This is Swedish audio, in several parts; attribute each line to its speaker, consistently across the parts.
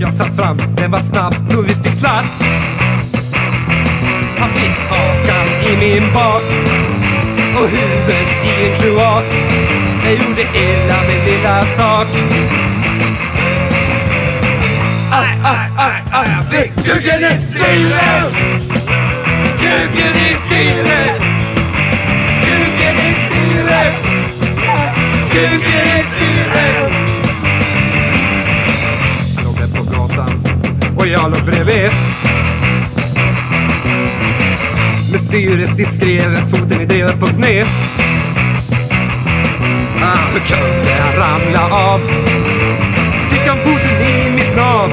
Speaker 1: Jag satt fram, den var snabb så vi fick sladd. Han fick hakan i min bak och huvudet i en kloak. Jag gjorde illa min lilla sak. Aj, aj, aj, aj, jag fick kuken i stilen! Kuken i styret! Kuken i styret! Kuken i styret! Och jag låg bredvid. Med styret diskret, foten i drevet på sned. Ah, hur kunde han ramla av? Fick han foten i mitt nav?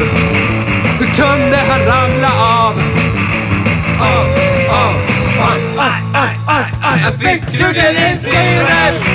Speaker 1: Hur kunde han ramla av? Av, av, av, aj, aj, aj, aj. Jag fick kuken i styret!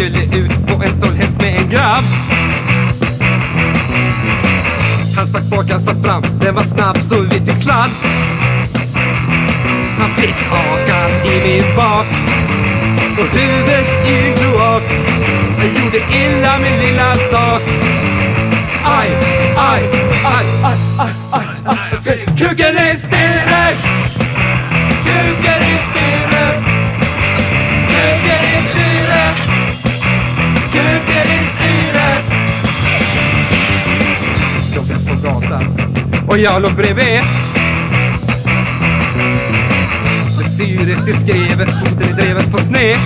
Speaker 1: Skulle ut på en stålhäst med en grabb. Han stack bak, han satt fram, den var snabb så vi fick sladd. Han fick hakan i min bak och huvudet i en kloak. Jag gjorde illa min lilla sak. Aj, aj, aj, Låg och jag låg bredvid. Med styret i skrevet, foten i drevet på sned.